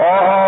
Oh,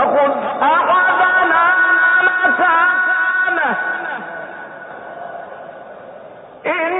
فخذ أحدنا مكانه إن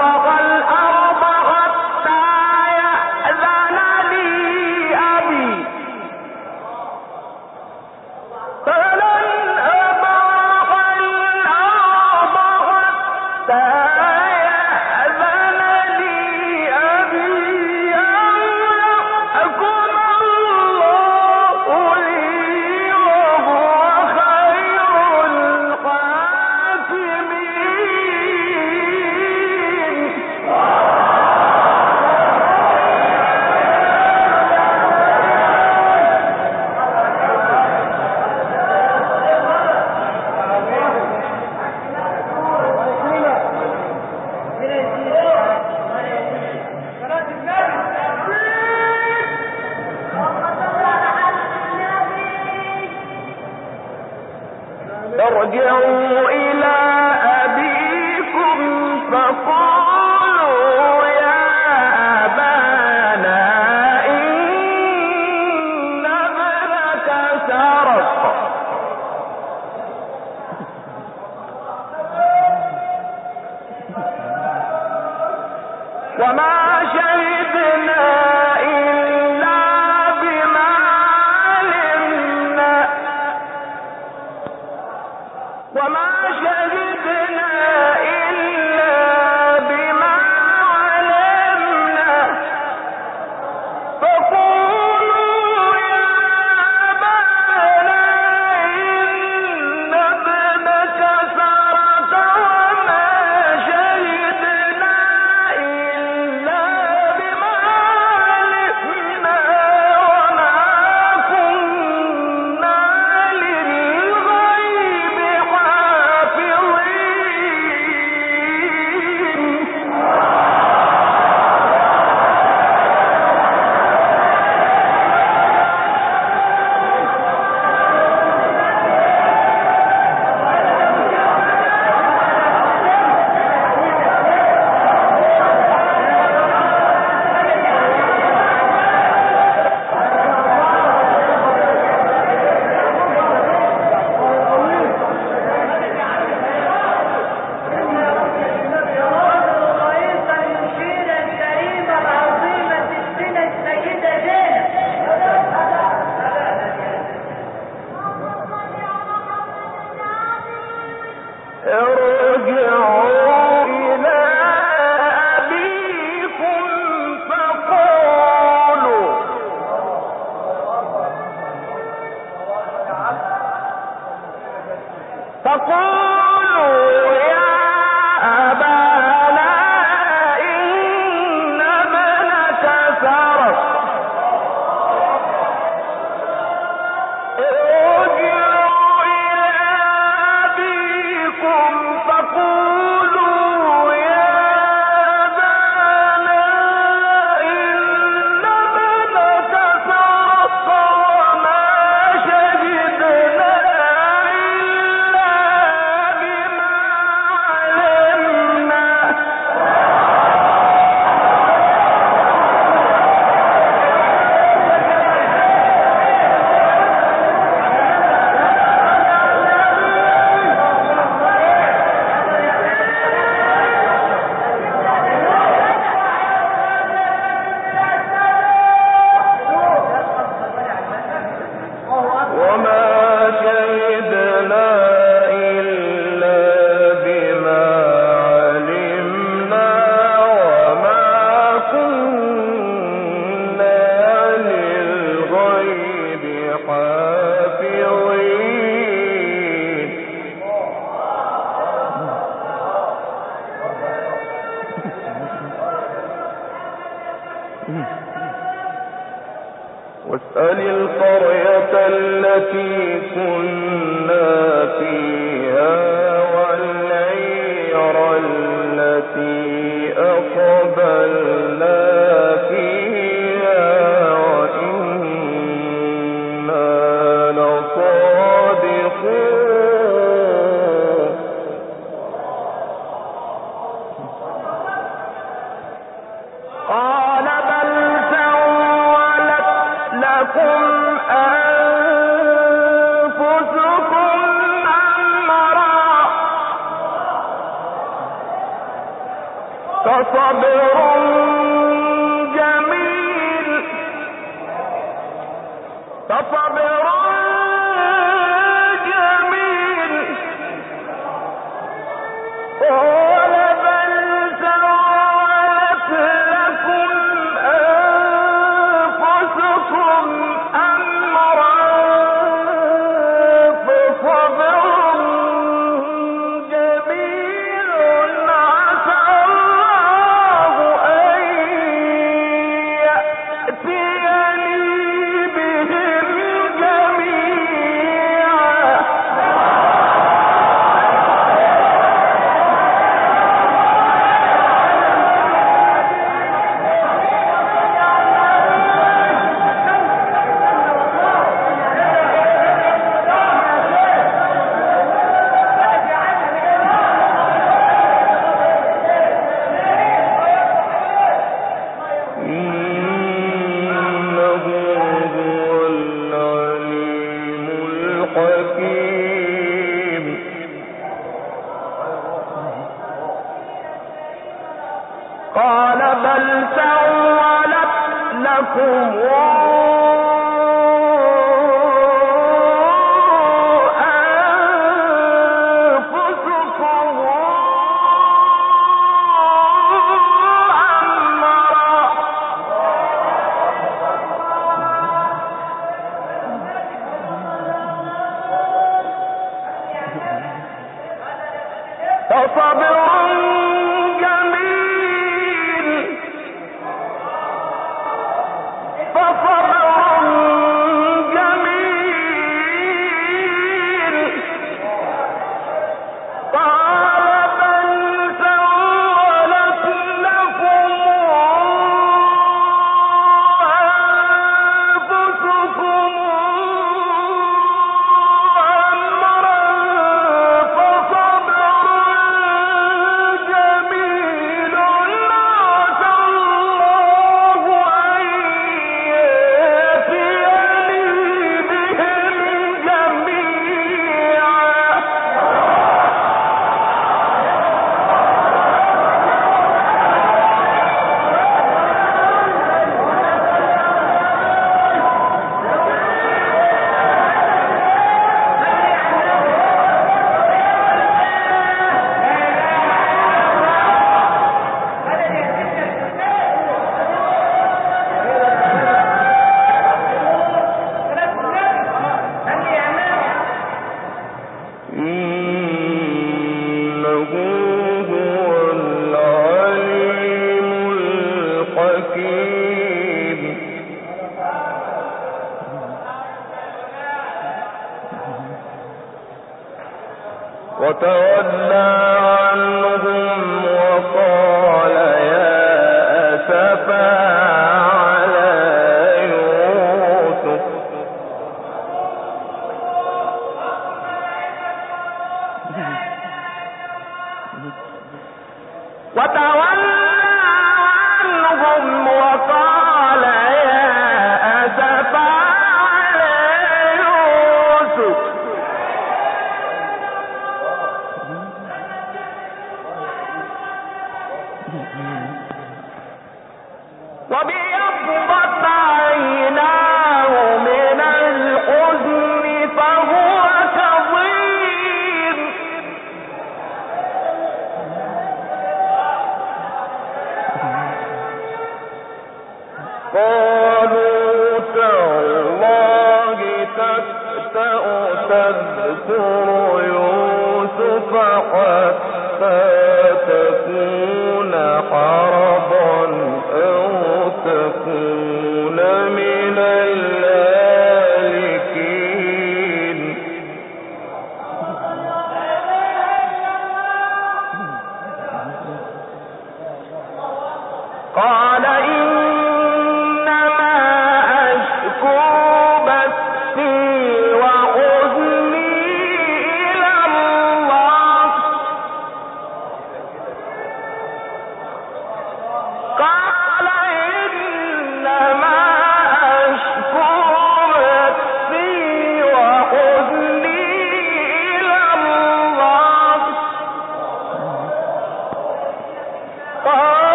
فقط فصبر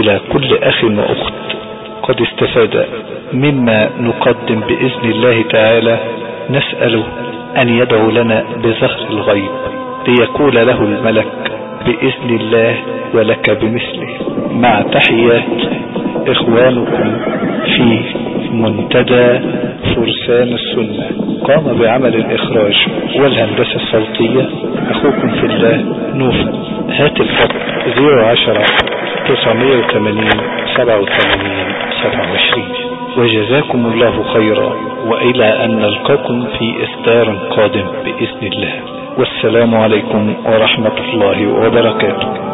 إلى كل أخ وأخت قد استفاد مما نقدم بإذن الله تعالى نسأله أن يدعو لنا بظهر الغيب ليقول له الملك بإذن الله ولك بمثله. مع تحيات إخوانكم في منتدى فرسان السنة. قام بعمل الإخراج والهندسة الصوتية. أخوكم في الله نوفل هاتف خط 010 980 87 27 وجزاكم الله خيرا وإلى أن نلقاكم في إصدار قادم بإذن الله. والسلام عليكم ورحمة الله وبركاته.